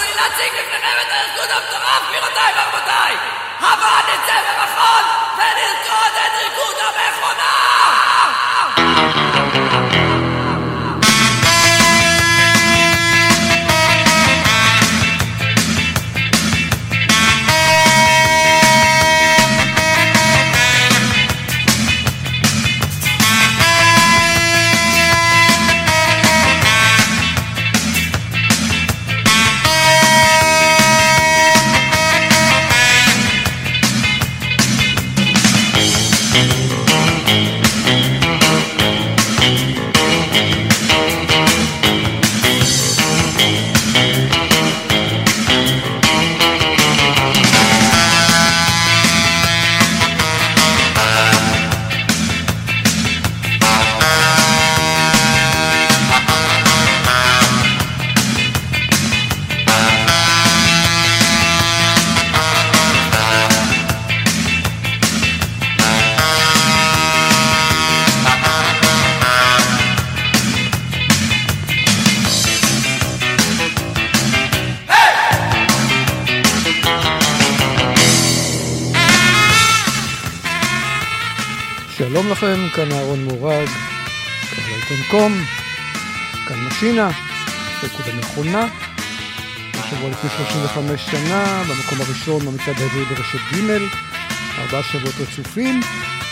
לי להציג לפניכם את הארגון המטורף, גבירותיי ורבותיי! הבה נצא במכון ונרקוד את ריקוד המכונה! ריקוד המכונה. השבוע לפני 35 שנה, במקום הראשון במצעד העברי ברשת ג', ארבעה שבועות רצופים,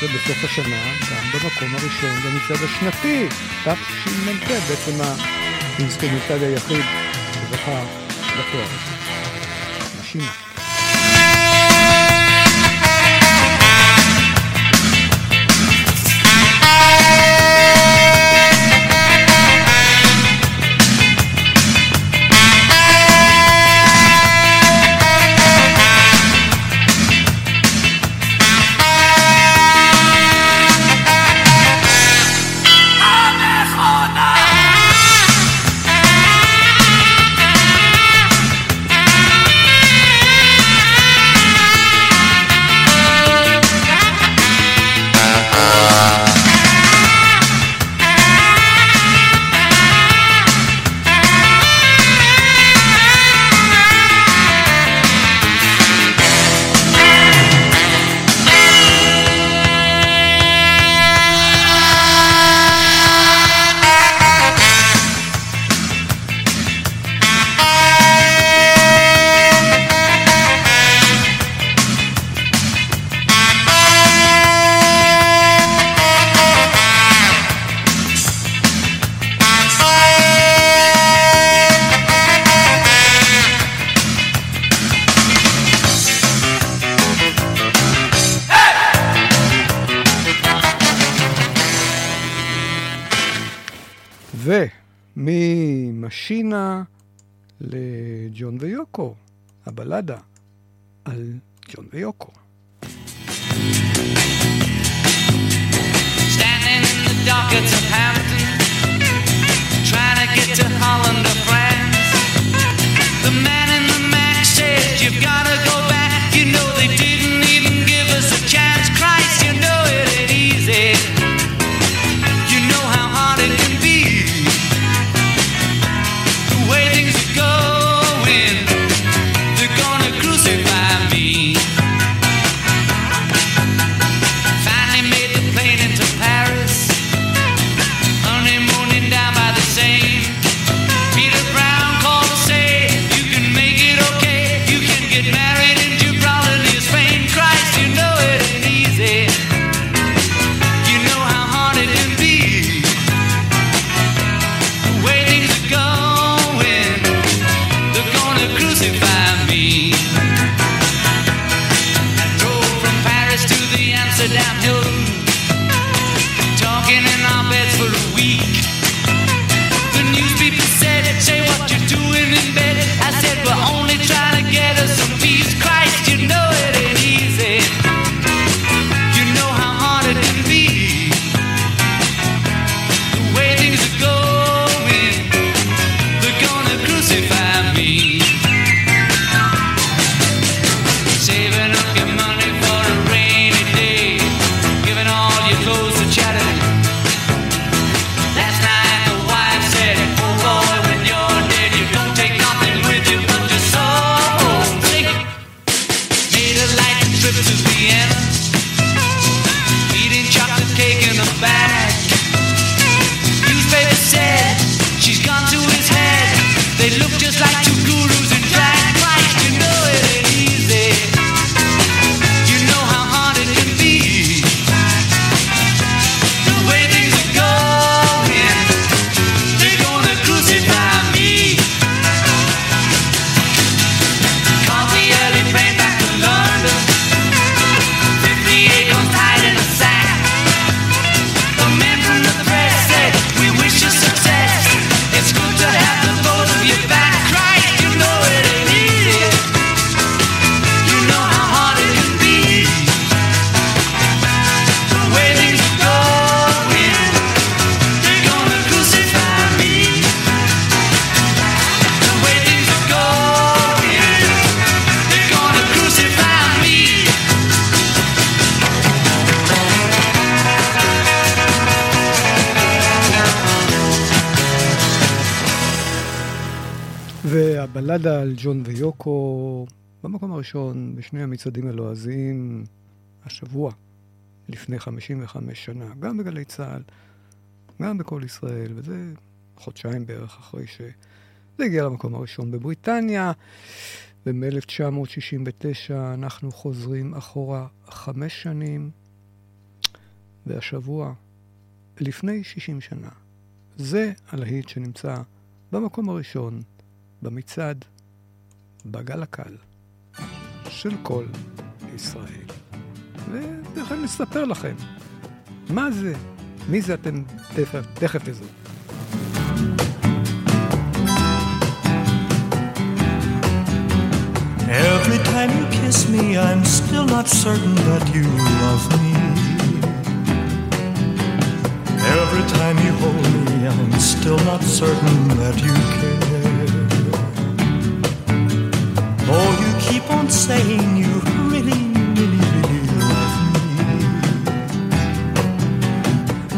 ובסוף השנה גם במקום הראשון במצעד השנתי, תשמ"ט, בעצם האינסטרומנטלי היחיד שזכה בתואר. משינה. לג'ון ויוקו, הבלדה על ג'ון ויוקו. Standing in the dockets of Hampton, trying to get to Holland or France. The man in the Mac said, You've got to go והבלדה על ג'ון ויוקו במקום הראשון בשני המצעדים הלועזיים השבוע, לפני 55 שנה, גם בגלי צה"ל, גם בקול ישראל, וזה חודשיים בערך אחרי שזה הגיע למקום הראשון בבריטניה. ומ-1969 אנחנו חוזרים אחורה חמש שנים, והשבוע, לפני 60 שנה, זה הלהיט שנמצא במקום הראשון במצעד, בגל הקל של כל ישראל. ותכף נספר לכם מה זה, מי זה אתם תכף, תכף תזהו. Every time you kiss me, I'm still not certain that you love me. Every time you hold me, I'm still not certain that you care. Though you keep on saying you really, really, really love me.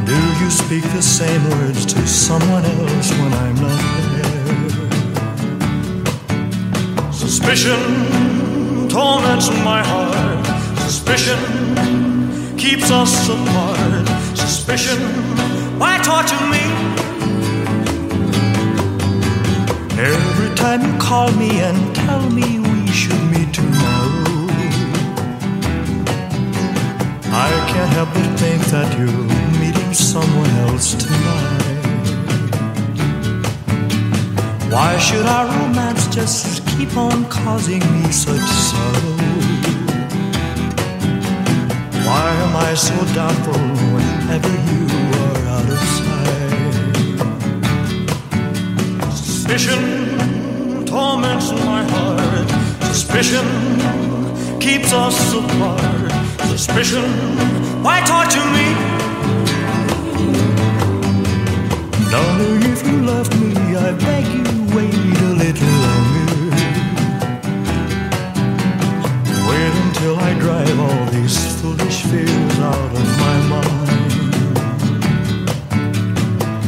Do you speak the same words to someone else when I'm not there? Suspicion torments my heart. Suspicion keeps us apart. Suspicion, why torture me? Every time you call me and tell me should meet tomorrow, I can't help but think that you're meeting someone else tonight. Why should our romance just keep on causing me such sorrow? Why am I so doubtful whenever you are out of sight? Suspicion torments my heart. Suspicion keeps us apart. Suspicion, why torture me? Darling, if you love me, I beg you wait a little longer. Wait until I drive all these foolish fears out of my mind.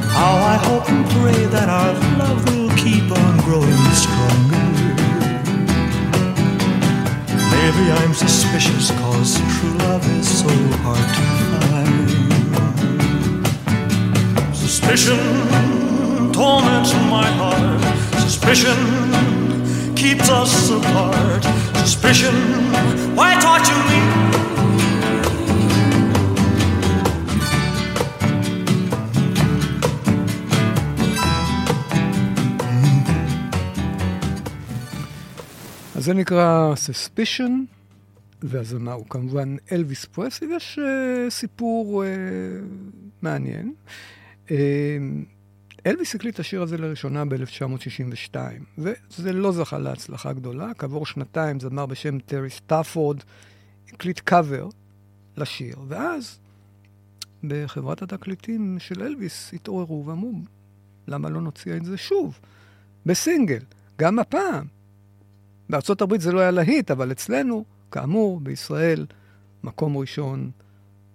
How I hope and pray that our love will keep on growing stronger. Maybe I'm suspicious cause true love is so hard to find. Suspicion torments my heart. Suspicion keeps us apart. Suspicion, why torture me? זה נקרא Suspicion, והזמר הוא כמובן אלוויס פרסלי, ויש סיפור uh, מעניין. אה, אלוויס הקליט את השיר הזה לראשונה ב-1962, וזה לא זכה להצלחה גדולה. כעבור שנתיים זמר בשם טרי סטאפורד הקליט קאבר לשיר, ואז בחברת התקליטים של אלוויס התעוררו ואמרו, למה לא נוציא את זה שוב, בסינגל, גם הפעם. בארצות הברית זה לא היה להיט, אבל אצלנו, כאמור, בישראל, מקום ראשון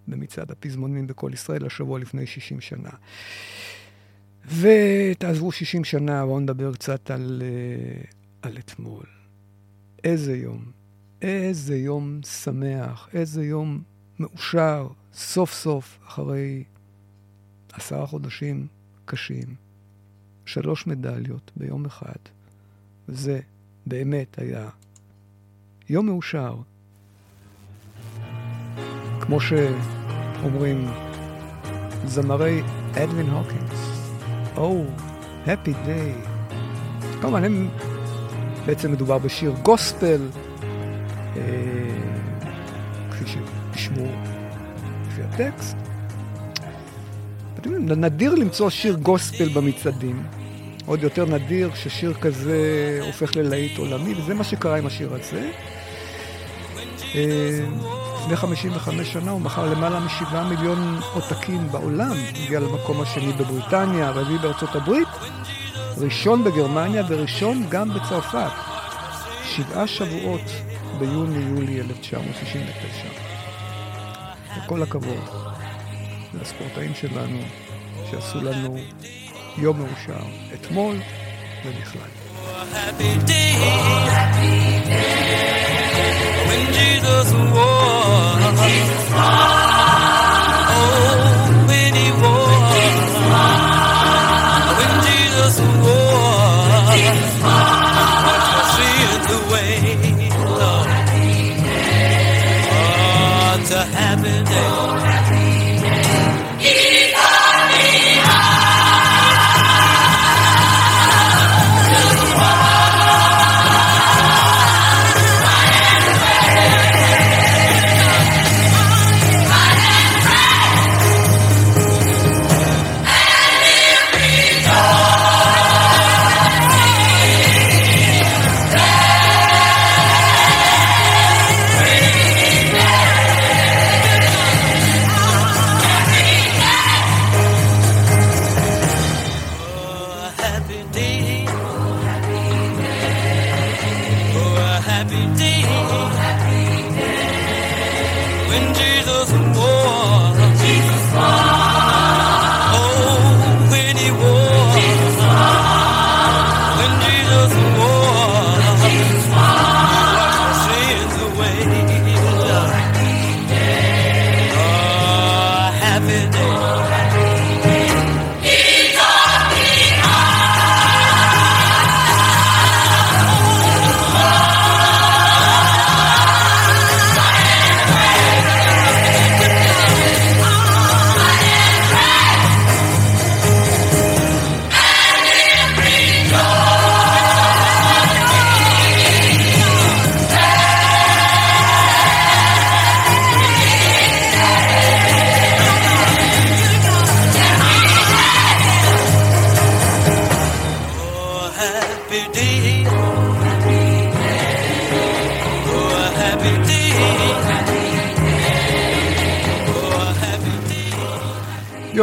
במצעד הפזמונים בכל ישראל השבוע לפני 60 שנה. ותעזבו 60 שנה, בואו נדבר קצת על, אה, על אתמול. איזה יום, איזה יום שמח, איזה יום מאושר, סוף סוף, אחרי עשרה חודשים קשים, שלוש מדליות ביום אחד. וזה באמת היה יום מאושר. כמו שאומרים זמרי אדווין הוקינס, או, הפי דיי. כמובן, הם... בעצם מדובר בשיר גוספל, אה, כפי שתשמעו לפי הטקסט. נדיר למצוא שיר גוספל במצעדים. עוד יותר נדיר ששיר כזה הופך ללהיט עולמי, וזה מה שקרה עם השיר הזה. אה, לפני 55 שנה הוא מכר למעלה משבעה מיליון עותקים בעולם, הגיע למקום השני בבריטניה, הרביעי בארצות הברית, ראשון בגרמניה וראשון גם בצרפת. שבעה שבועות ביוני-יולי 1969. וכל הכבוד לספורטאים שלנו שעשו לנו יום מאושר אתמול ובכלל. Jesus was. Oh,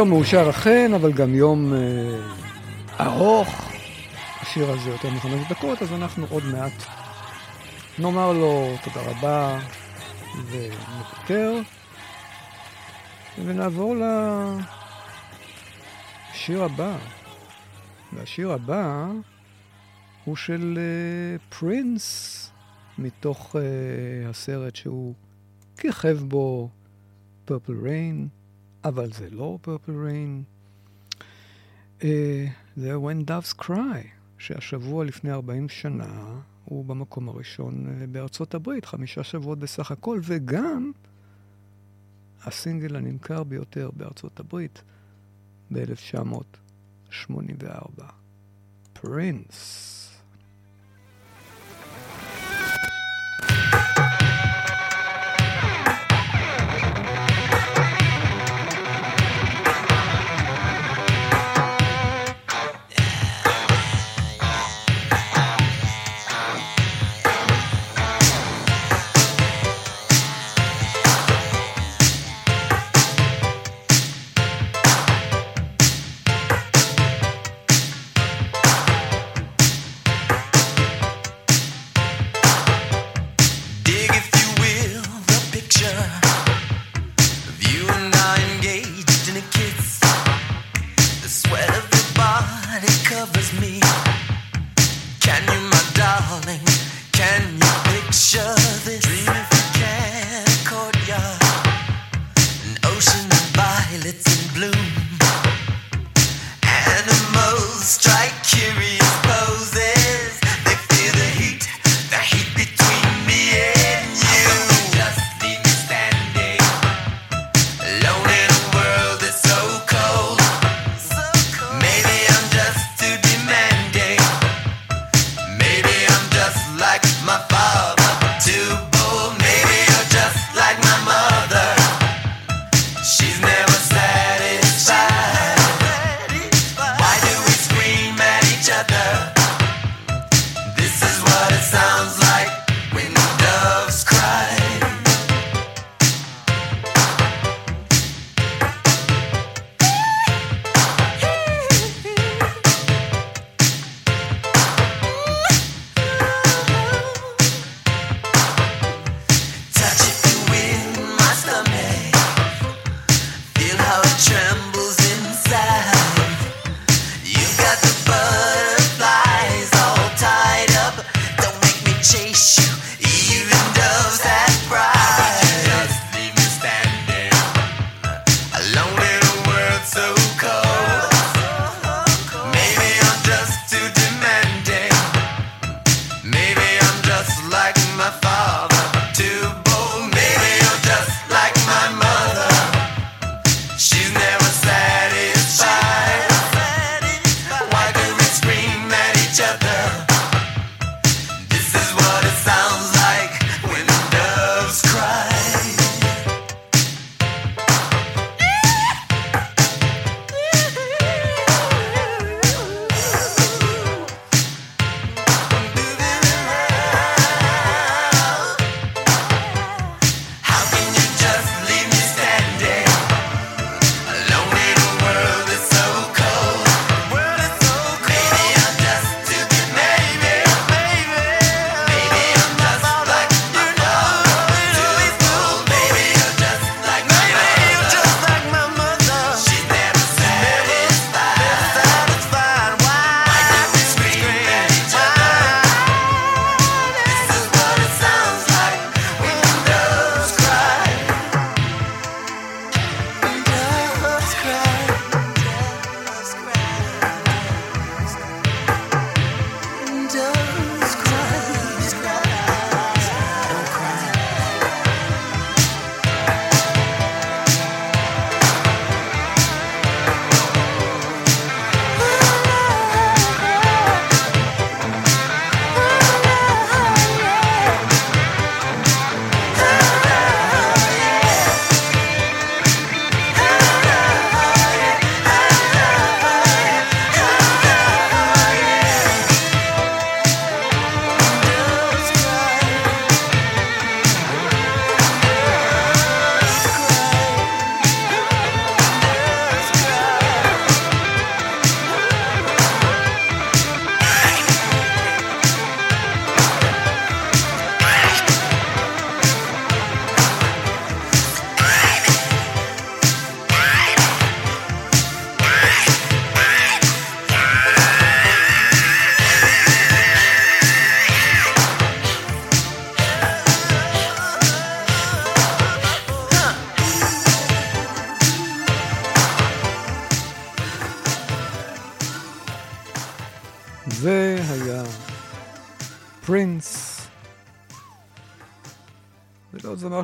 יום מאושר אכן, אבל גם יום אה, ארוך. השיר הזה יותר מחמש דקות, אז אנחנו עוד מעט נאמר לו תודה רבה ונוותר, ונעבור לשיר הבא. והשיר הבא הוא של אה, פרינס, מתוך אה, הסרט שהוא כיכב בו פרפל ריין, אבל זה לא פרפל ריין. אה, זה When Doves Cry, שהשבוע לפני 40 שנה הוא במקום הראשון אה, בארצות הברית, חמישה שבועות בסך הכל, וגם הסינגל הנמכר ביותר בארצות הברית ב-1984. פרינס.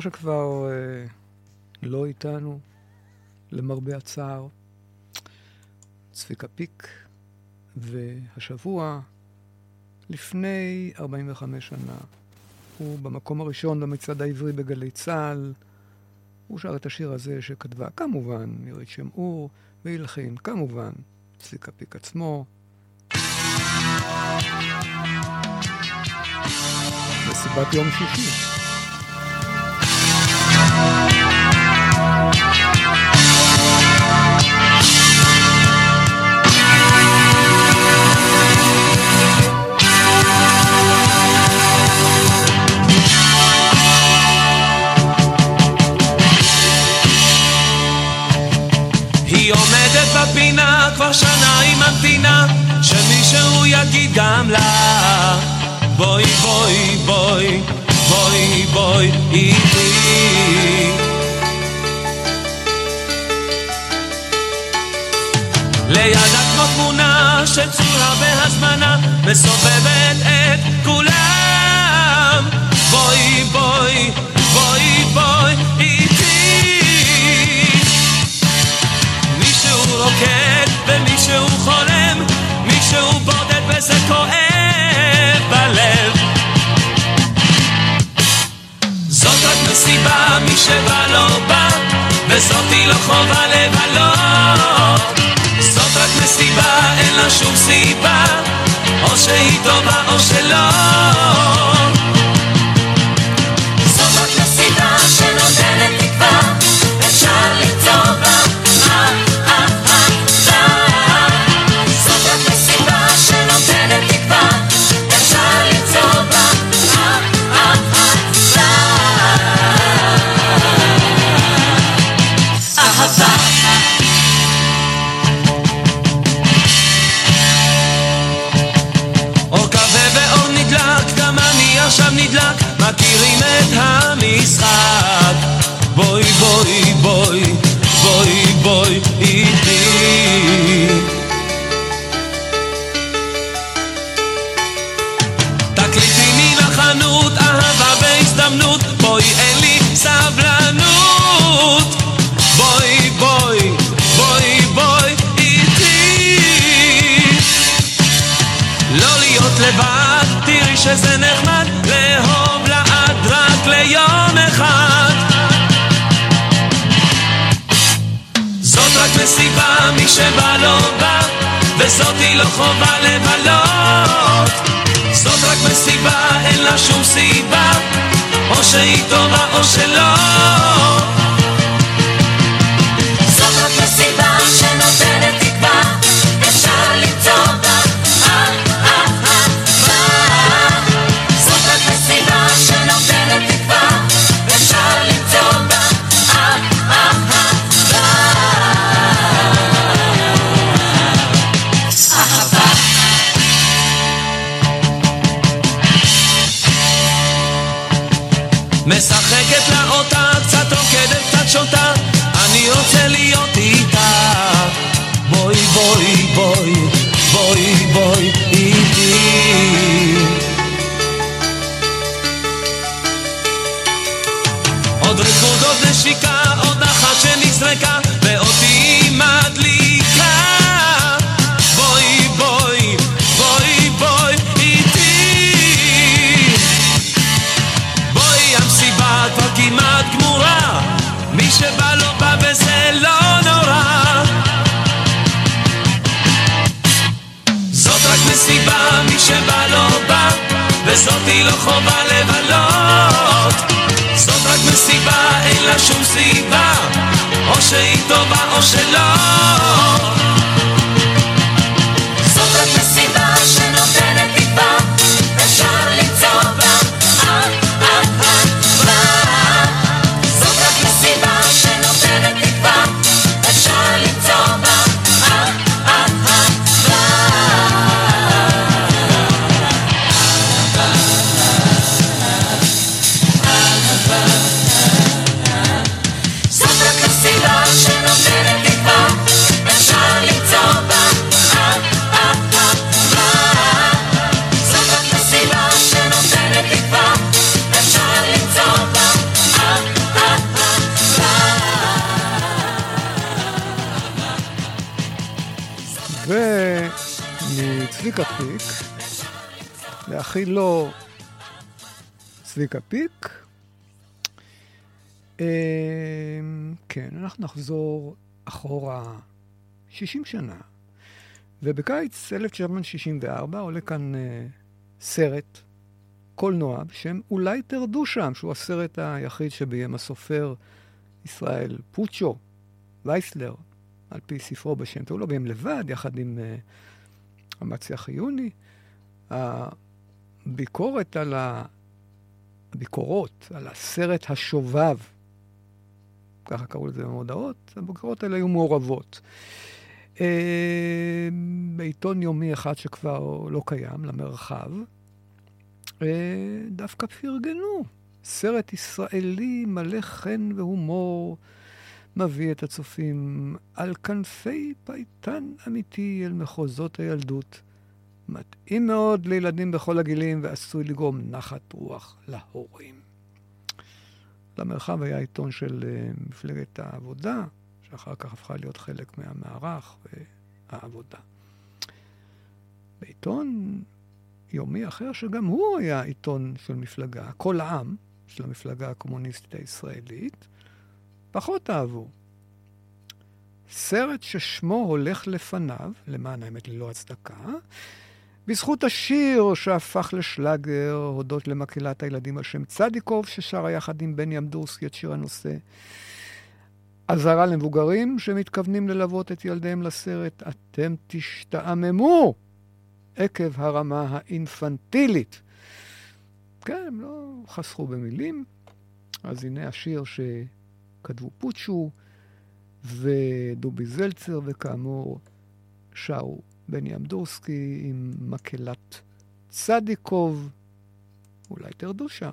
שכבר אה, לא איתנו, למרבה הצער. צביקה פיק, והשבוע, לפני 45 שנה, הוא במקום הראשון במצעד העברי בגלי צה"ל. הוא שר את השיר הזה שכתבה כמובן מירית שמעור, והלחין כמובן צביקה פיק עצמו. מסיבת יום שישי. ממתינה, שמישהו יגיד גם לה, בואי בואי בואי, בואי בואי איתי. לידה כמו תמונה שצורה בהזמנה, מסובבת את כולם, בואי בואי, בואי בואי איתי. מישהו רוקד וזה כואב בלב. זאת רק מסיבה, מי שבא לא בא, וזאתי לא חובה לבלות. זאת רק מסיבה, אין לה שום סיבה, או שהיא טובה או שלא. שזה נחמד, לאהוב לעד רק ליום אחד. זאת רק מסיבה, מי שבא לא בא, וזאתי לא חובה לבלות. זאת רק מסיבה, אין לה שום סיבה, או שהיא טובה או שלא. שנזרקה, ואותי מדליקה. בואי בואי, בואי בואי איתי. בואי המסיבה כבר גמורה מי שבא לא בא וזה לא נורא מי שבא לא בא וזאתי לא חובה לבלות זאת רק מסיבה אין לה שום סיבה או שהיא טובה צביקה פיק. אה, כן, אנחנו נחזור אחורה 60 שנה, ובקיץ 1964 עולה כאן אה, סרט קולנוע בשם אולי תרדו שם, שהוא הסרט היחיד שביים הסופר ישראל פוצ'ו וייסלר, על פי ספרו בשם, והוא לא ביים לבד, יחד עם uh, אמציה חיוני. הביקורת על. הביקורות על הסרט השובב, ככה קראו לזה במודעות, הביקורות האלה היו מעורבות. Uh, בעיתון יומי אחד שכבר לא קיים, למרחב, uh, דווקא פרגנו. סרט ישראלי מלא חן והומור, מביא את הצופים על כנפי פייטן אמיתי אל מחוזות הילדות. מתאים מאוד לילדים בכל הגילים ועשוי לגרום נחת רוח להורים. למרחב היה עיתון של uh, מפלגת העבודה, שאחר כך הפכה להיות חלק מהמערך והעבודה. בעיתון יומי אחר, שגם הוא היה עיתון של מפלגה, כל העם, של המפלגה הקומוניסטית הישראלית, פחות אהבו. סרט ששמו הולך לפניו, למען האמת ללא הצדקה, בזכות השיר שהפך לשלאגר, הודות למקהלת הילדים על שם צדיקוב, ששרה יחד עם בני אמדורסקי את שיר הנושא. אזהרה למבוגרים שמתכוונים ללוות את ילדיהם לסרט, אתם תשתעממו עקב הרמה האינפנטילית. כן, הם לא חסכו במילים. אז הנה השיר שכתבו פוצ'ו ודובי זלצר, וכאמור שרו בני אמדורסקי עם מקהלת צדיקוב. אולי תרדו שם.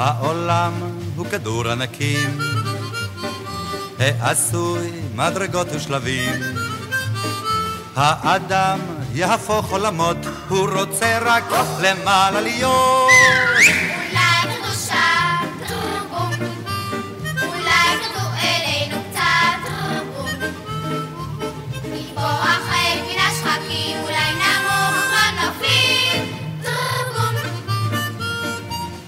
העולם הוא כדור ענקים, העשוי מדרגות ושלבים. האדם יהפוך עולמות, הוא רוצה רק למעלה להיות.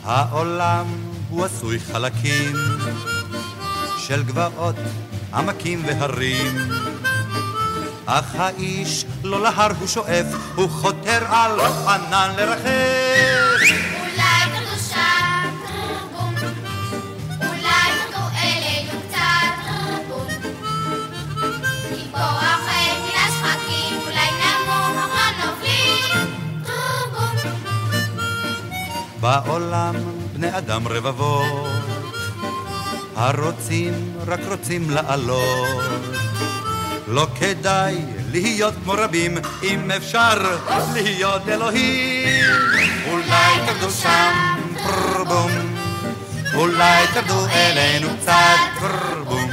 העולם הוא עשוי חלקים של גבעות, עמקים והרים. אך האיש לא להר הוא שואף, הוא חותר על ענן לרחב. אולי. אולי אולי נמוך. בעולם בני אדם רבבות, הרוצים רק רוצים לעלות. לא כדאי להיות כמו רבים, אם אפשר להיות אלוהים. אולי תרדו שם, פרבום, אולי תרדו אלינו קצת, פרבום.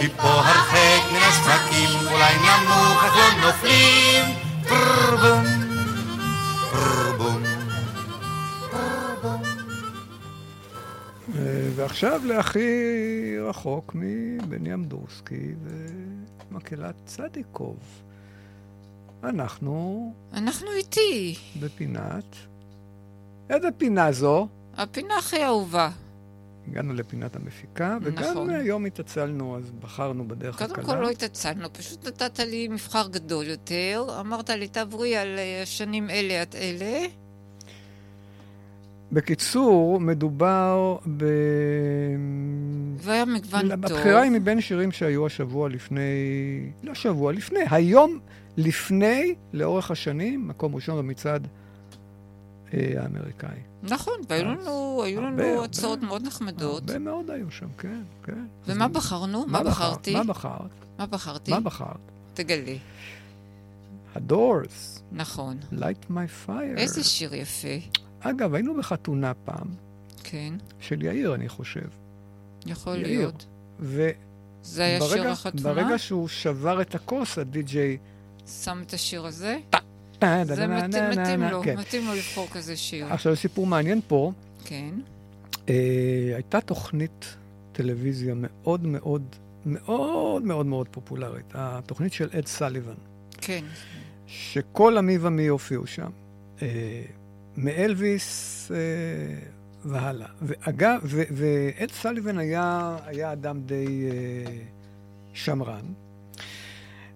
כי פה הרחק מן השחקים, אולי נמוך אך לא נופלים, פרבום. ועכשיו להכי רחוק מבני אמדורסקי ומקהלת צדיקוב. אנחנו אנחנו איתי. בפינת... איזה פינה זו? הפינה הכי אהובה. הגענו לפינת המפיקה, וגם נכון. היום התעצלנו, אז בחרנו בדרך הקלה. קודם כל לא התעצלנו, פשוט נתת לי מבחר גדול יותר. אמרת לי, תעברי על אה, שנים אלה עד אלה. בקיצור, מדובר ב... והיה מגוון טוב. הבחירה היא מבין שירים שהיו השבוע לפני... לא שבוע, לפני. היום לפני, לאורך השנים, מקום ראשון במצעד אה, האמריקאי. נכון, והיו לנו, היו הרבה, לנו. הצעות מאוד נחמדות. הרבה מאוד היו שם, כן, כן. ומה אז- בחרנו? מה מה בחרת? בחרתי? מה בחרת? מה בחרתי? מה בחרת? תגלי. הדורס. נכון. Light My Fire. איזה שיר יפה. אגב, היינו בחתונה פעם. כן, של יאיר, אני חושב. יכול יאיר. להיות. ו... זה היה שיר ברגע- החתונה? ברגע שהוא שבר את הכוס, הדי-ג'יי... שם את השיר הזה? זה מתאים לו. מתאים לו לבחור כזה שיר. עכשיו, סיפור מעניין פה. כן. אה, הייתה תוכנית טלוויזיה מאוד מאוד מאוד מאוד מאוד פופולרית, התוכנית של אד סליבן, כן. שכל עמי ומי הופיעו שם, אה, מאלוויס אה, והלאה. ואגב, ו- ואד סליבן היה, היה אדם די אה, שמרן.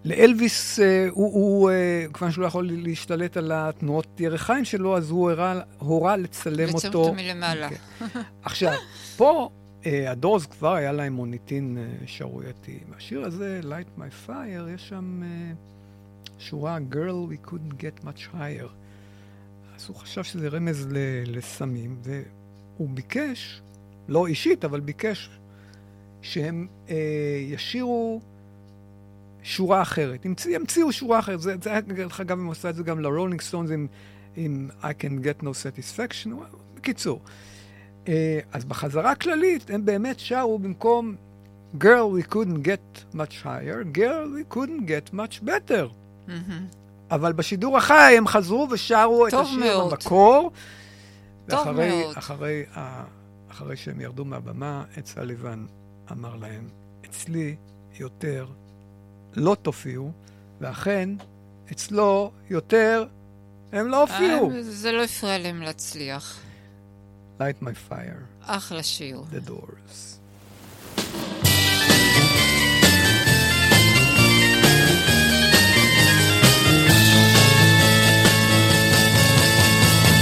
לאלוויס, אה, הוא, הוא אה, כיוון שהוא לא יכול להשתלט על התנועות ירכיים שלו, אז הוא הורה, הורה לצלם לצלם אותו. אותו מלמעלה. כן. עכשיו, פה אה, הדורס כבר היה להם מוניטין אה, שערורייתי. בשיר הזה, Light My Fire, יש שם אה, שורה Girl, we couldn't get much higher. אז הוא חשב שזה רמז לסמים, והוא ביקש, לא אישית, אבל ביקש שהם אה, ישירו שורה אחרת. המציא, המציאו שורה אחרת. זה, זה היה, דרך אגב, הם עושה את זה גם לרולינג סטונס עם, עם I can get no satisfaction. בקיצור. אה, אז בחזרה הכללית, הם באמת שרו במקום Girl, we couldn't get much higher, Girl, we couldn't get much better. מהמם. אבל בשידור החי הם חזרו ושרו את השיר מאוד. במקור. טוב ואחרי, מאוד. אחרי, ה- אחרי שהם ירדו מהבמה, עד סליבן אמר להם, אצלי יותר לא תופיעו, ואכן, אצלו יותר הם לא הופיעו. אה, זה לא הפריע להם להצליח. Light my fire, אחלה שיר. the doors.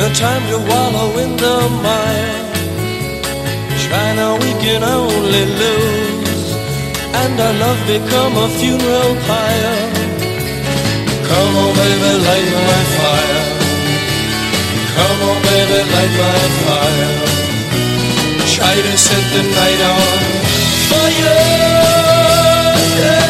No time to wallow in the mire. Now, we can only lose. And our love become a funeral pyre. Come on, baby, light my fire. Come on, baby, light my fire. Try to set the night on fire. Yeah.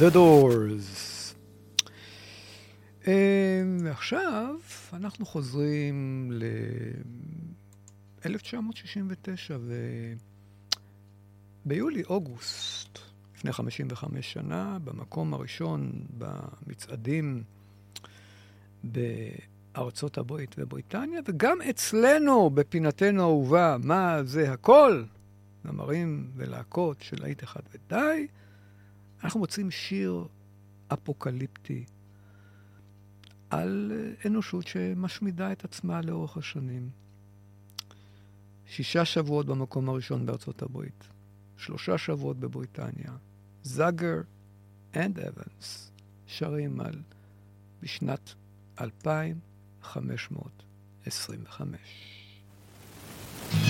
The Doors. אה, ועכשיו אנחנו חוזרים ל-1969, וביולי-אוגוסט, לפני 55 שנה, במקום הראשון במצעדים בארצות הברית ובריטניה, וגם אצלנו, בפינתנו האהובה, מה זה הכל, זמרים ולהקות של להיט אחד ודי, אנחנו מוצאים שיר אפוקליפטי על אנושות שמשמידה את עצמה לאורך השנים. שישה שבועות במקום הראשון בארצות הברית, שלושה שבועות בבריטניה. זאגר אנד אבנס שרים על בשנת 2525.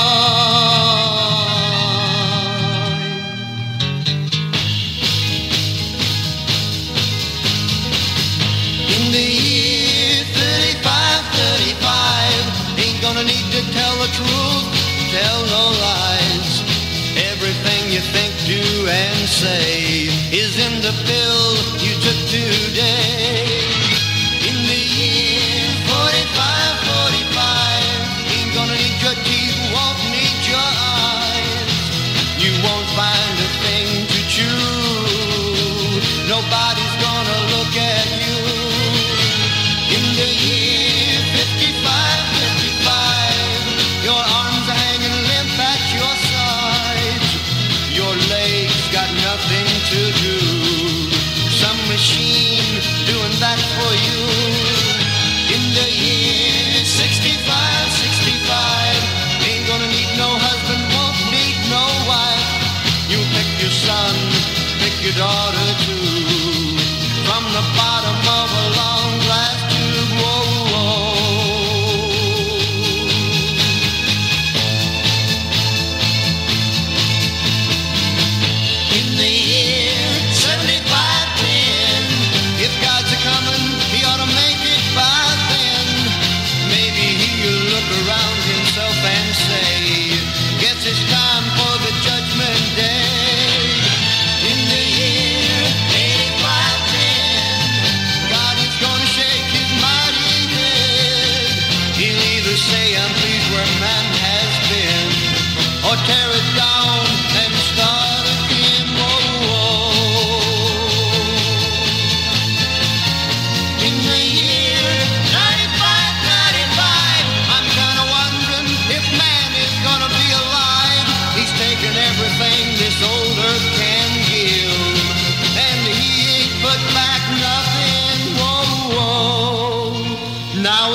And say is in the pill you took today.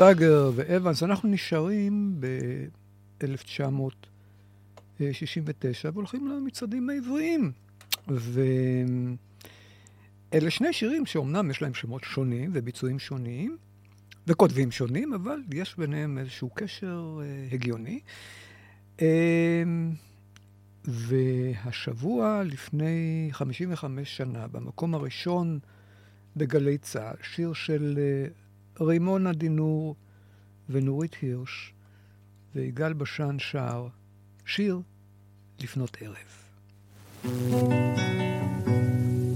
זאגר ואבנס, אנחנו נשארים ב-1969 והולכים למצעדים העבריים. ואלה שני שירים שאומנם יש להם שמות שונים וביצועים שונים וכותבים שונים, אבל יש ביניהם איזשהו קשר אה, הגיוני. אה, והשבוע לפני 55 שנה, במקום הראשון בגלי צה"ל, שיר של אה, רימונה דינור ונורית הירש ויגאל בשן שר, שיר לפנות ערב.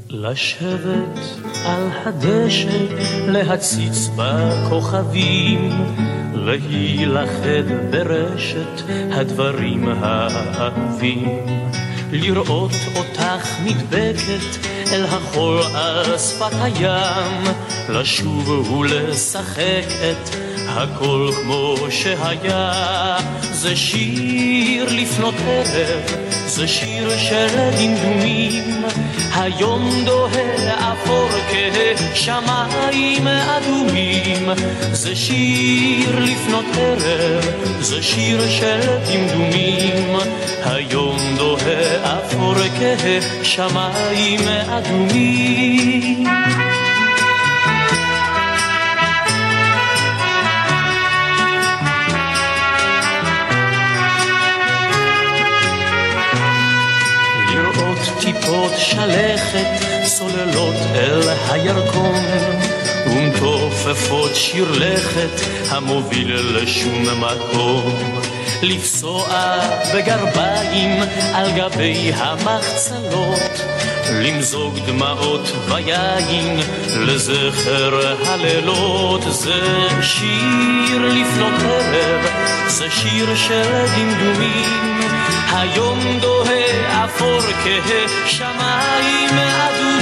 לשבת על הדשא, להציץ בכוכבים, להילכד ברשת הדברים האהובים, לראות אותך נדבקת אל החול על שפת הים, לשוב ולשחק את הכל כמו שהיה, זה שיר לפנות ערב, זה שיר של דמדומים, היום דוהה אפור כשמיים אדומים, זה שיר לפנות ערב, זה שיר של דמדומים, היום דוהה אפור כשמיים אדומים. טיפות שלכת סוללות אל הירקון ומתופפות שיר לכת המוביל לשום מקום לפסוע בגרביים על גבי המחצלות למזוג דמעות ויין לזכר הלילות. זה שיר לפנות ערב זה שיר של דמדומים. היום דוהה אפור כשמיים אדומים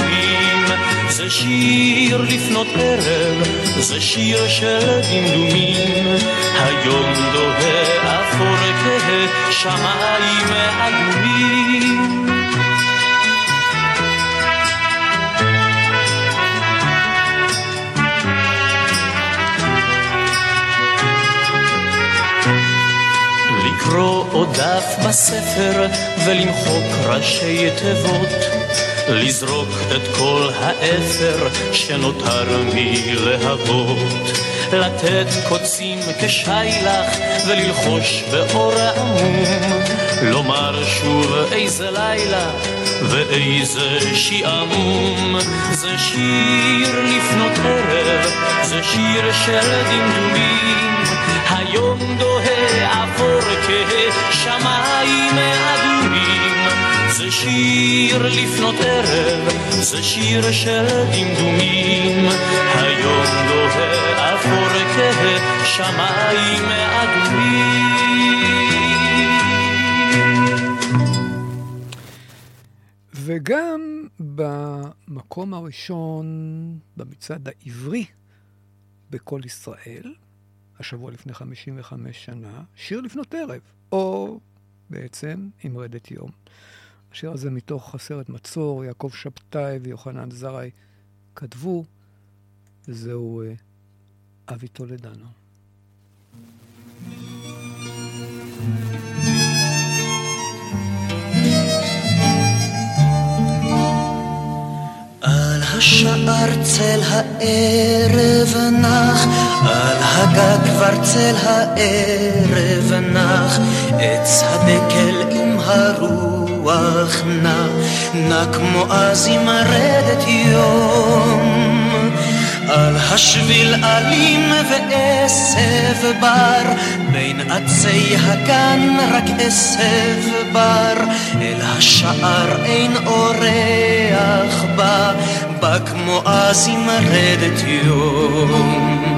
זה שיר לפנות ערב, זה שיר של דמדומים. היום דוהה אפור כשמיים אדומים לקרוא עוד דף בספר ולמחוק ראשי תיבות לזרוק את כל האפר שנותר מלהבות לתת קוצים כשיילך וללחוש באור עמום לומר שוב איזה לילה ואיזה שעמום זה שיר לפנות ערב זה שיר של דמדומים. היום דוהה אפור כשמיים אדומים זה שיר לפנות ערב, זה שיר של דמדומים היום דוהה אפור כשמיים אדומים וגם במקום הראשון במצעד העברי בכל ישראל, השבוע לפני 55 שנה, שיר לפנות ערב, או בעצם עם רדת יום. השיר הזה מתוך הסרט מצור, יעקב שבתאי ויוחנן זרעי כתבו, וזהו אה, אבי טולדנו. השער צל הערב נח, על הגג כבר צל הערב נח, עץ הדקל עם הרוח נע, נע כמו אז עם רדת יום. על השביל אלים ועשב בר, בין עצי הגן רק עשב בר, אל השער אין אורח בא, בא כמו אז עם רדת יום.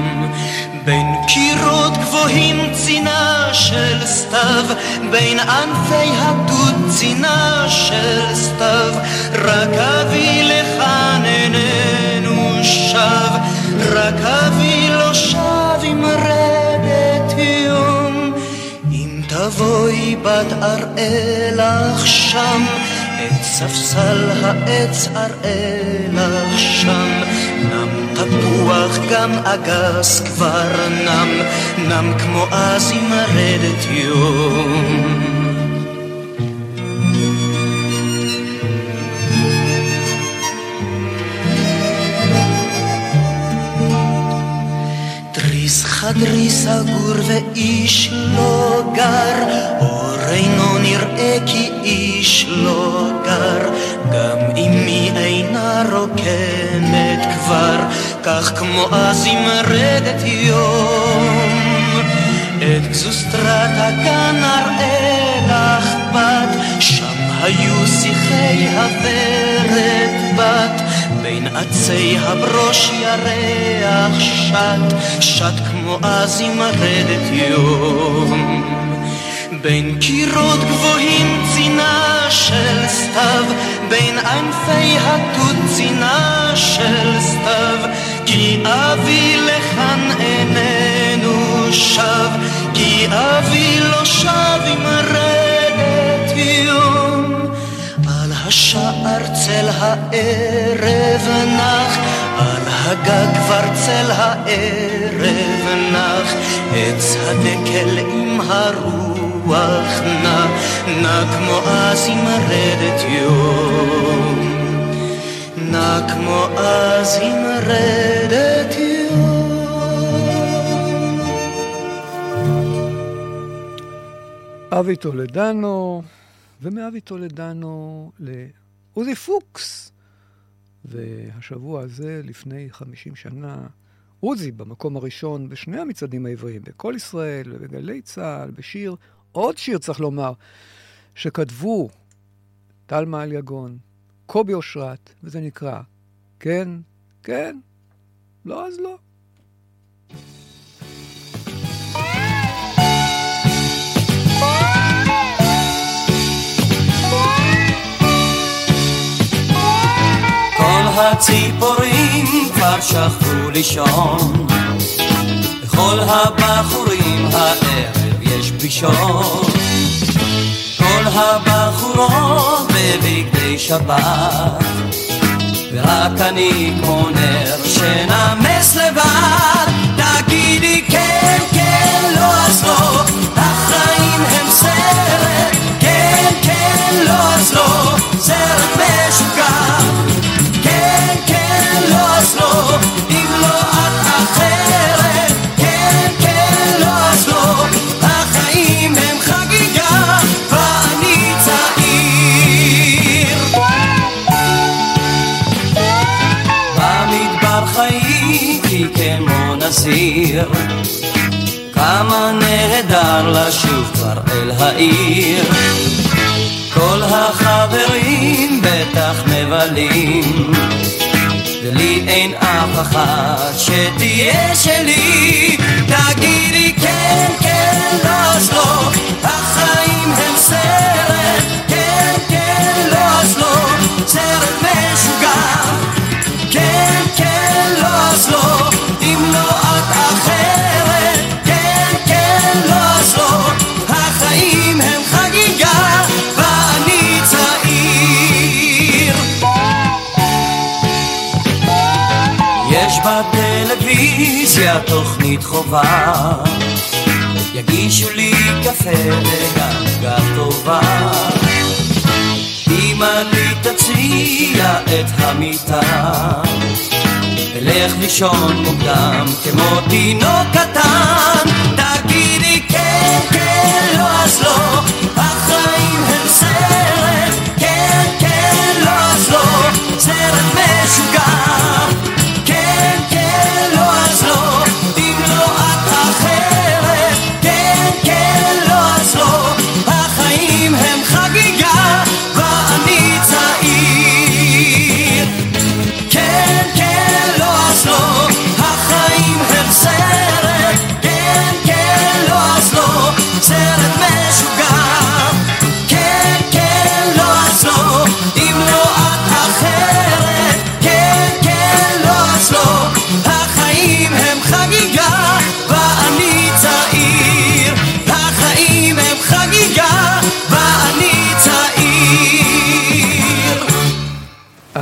בין קירות גבוהים צינה של סתיו, בין ענפי הדוד צינה של סתיו, רק אבי לכאן איננו שב, רק אבי לא שב עם רדת יום. אם תבואי בת אראה לך שם, את ספסל העץ אראה לך שם, תפוח גם אגס כבר נם, נם כמו אז עם רדת יום. תריס חדרי סגור ואיש לא גר, אור אינו נראה כי איש לא גר, גם אמי אינה רוקמת כבר, כך כמו אז עם רדת יום. את גזוסטרת הגן אראה לך בת, שם היו שיחי הוורת בת, בין עצי הברוש ירח שט, שט כמו אז עם רדת יום. בין קירות גבוהים צינה של סתיו, בין ענפי התות צינה של סתיו, כי אבי לכאן איננו שב, כי אבי לא שב עם רדת יום. על השער צל הערב נח, על הגג כבר צל הערב נח, עץ הדקל עם הרוח נע, נע כמו אז עם רדת יום. נע כמו אז עם רדת יום. אבי טולדנו, ומאבי טולדנו לעוזי פוקס. והשבוע הזה, לפני 50 שנה, עוזי במקום הראשון בשני המצעדים העבריים, בקול ישראל ובגלי צה"ל, בשיר, עוד שיר צריך לומר, שכתבו טל מעל יגון, קובי אושרת, וזה נקרא כן, כן, לא אז לא. הציפורים כבר שכבו לישון, לכל הבחורים הערב פגישות. כל הבחורות בבגדי שבת, ורק אני כמו נר שנמס לבד. תגידי כן, כן, לא אז לא, החיים הם סרט, כן, כן, לא אז לא, סרט משוגע. כן, כן, לא אז לא, אם לא את אחרת. נזיר, כמה נהדר לשוב כבר אל העיר. כל החברים בטח מבלים, ולי אין אף אחת שתהיה שלי. תגידי כן, כן, לא אז לא, החיים הם סרט, כן, כן, לא אז לא, סרט משוגע. כן, כן, לא אז לא, בטלוויזיה תוכנית חובה, יגישו לי קפה גב טובה. אמא לי תציע את המיטה, אלך לישון מוקדם כמו תינוק קטן. תגידי כן, כן, לא אז לא,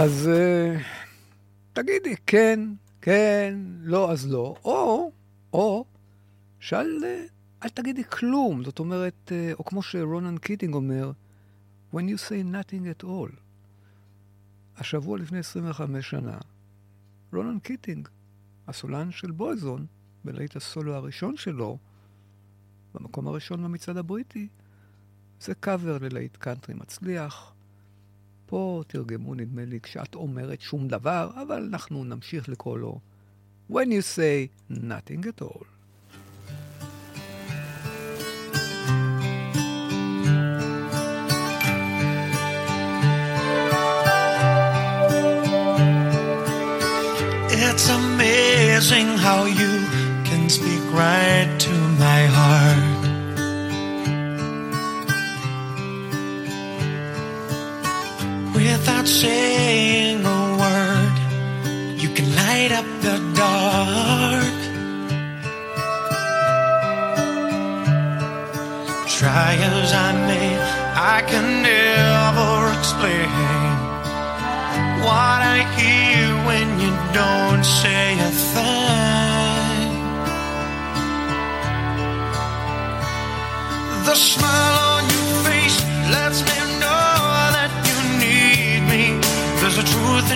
אז אה, תגידי כן, כן, לא אז לא, או, או, שאל, אה, אל תגידי כלום. זאת אומרת, אה, או כמו שרונן קיטינג אומר, When you say nothing at all. השבוע לפני 25 שנה, רונן קיטינג, הסולן של בויזון, בלהיט הסולו הראשון שלו, במקום הראשון במצעד הבריטי, זה קאבר ללהיט קאנטרי מצליח. פה תרגמו, נדמה לי, כשאת אומרת שום דבר, אבל אנחנו נמשיך לקרוא לו When you say nothing at all. It's amazing how you can speak right to my heart. Saying a word, you can light up the dark. Try as I may, I can never explain what I hear when you don't say a thing. The smile on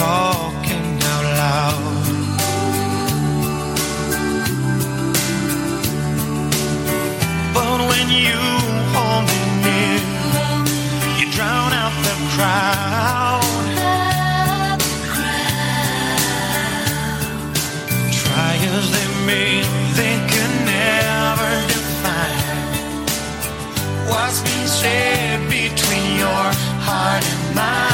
talking out loud. But when you hold me near, you drown out the crowd. Try as they may, they can never define what's being said between your heart and mine.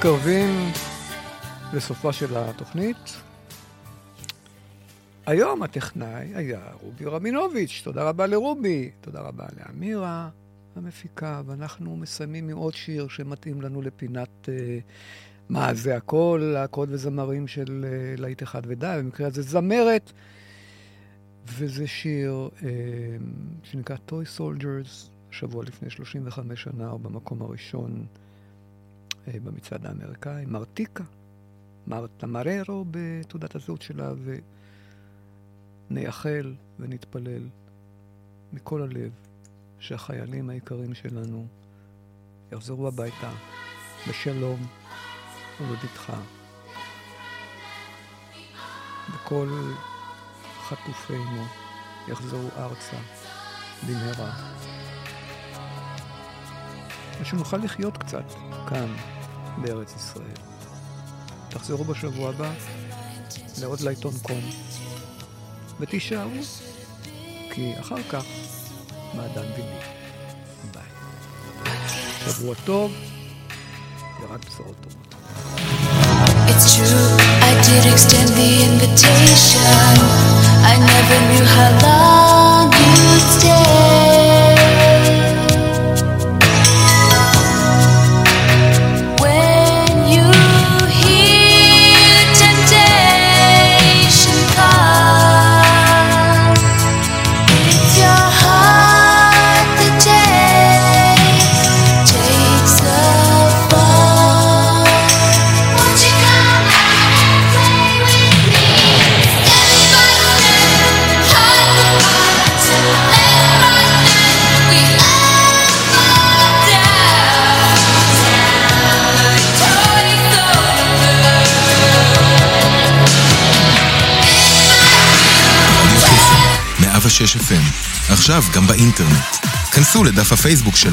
מתקרבים לסופה של התוכנית. היום הטכנאי היה רובי רבינוביץ', תודה רבה לרובי, תודה רבה לאמירה המפיקה, ואנחנו מסיימים עם עוד שיר שמתאים לנו לפינת אה, מה זה הכל, להקות וזמרים של אה, להיט אחד ודי, במקרה הזה זמרת, וזה שיר אה, שנקרא Toy Soldiers, שבוע לפני 35 שנה, הוא במקום הראשון במצעד האמריקאי, מרתיקה, מרתה מררו בתעודת הזהות שלה, ונייחל ונתפלל מכל הלב שהחיילים היקרים שלנו יחזרו הביתה בשלום ובבטחה. וכל חטופינו יחזרו ארצה במהרה. ושנוכל לחיות קצת כאן, בארץ ישראל. תחזרו בשבוע הבא לעוד לעיתון קום, ותישארו, כי אחר כך מעדן ויני. ביי. שבוע טוב, ורק בשורות טובות. It's true, I did extend the invitation. I never knew how long עכשיו גם באינטרנט. כנסו לדף הפייסבוק שלנו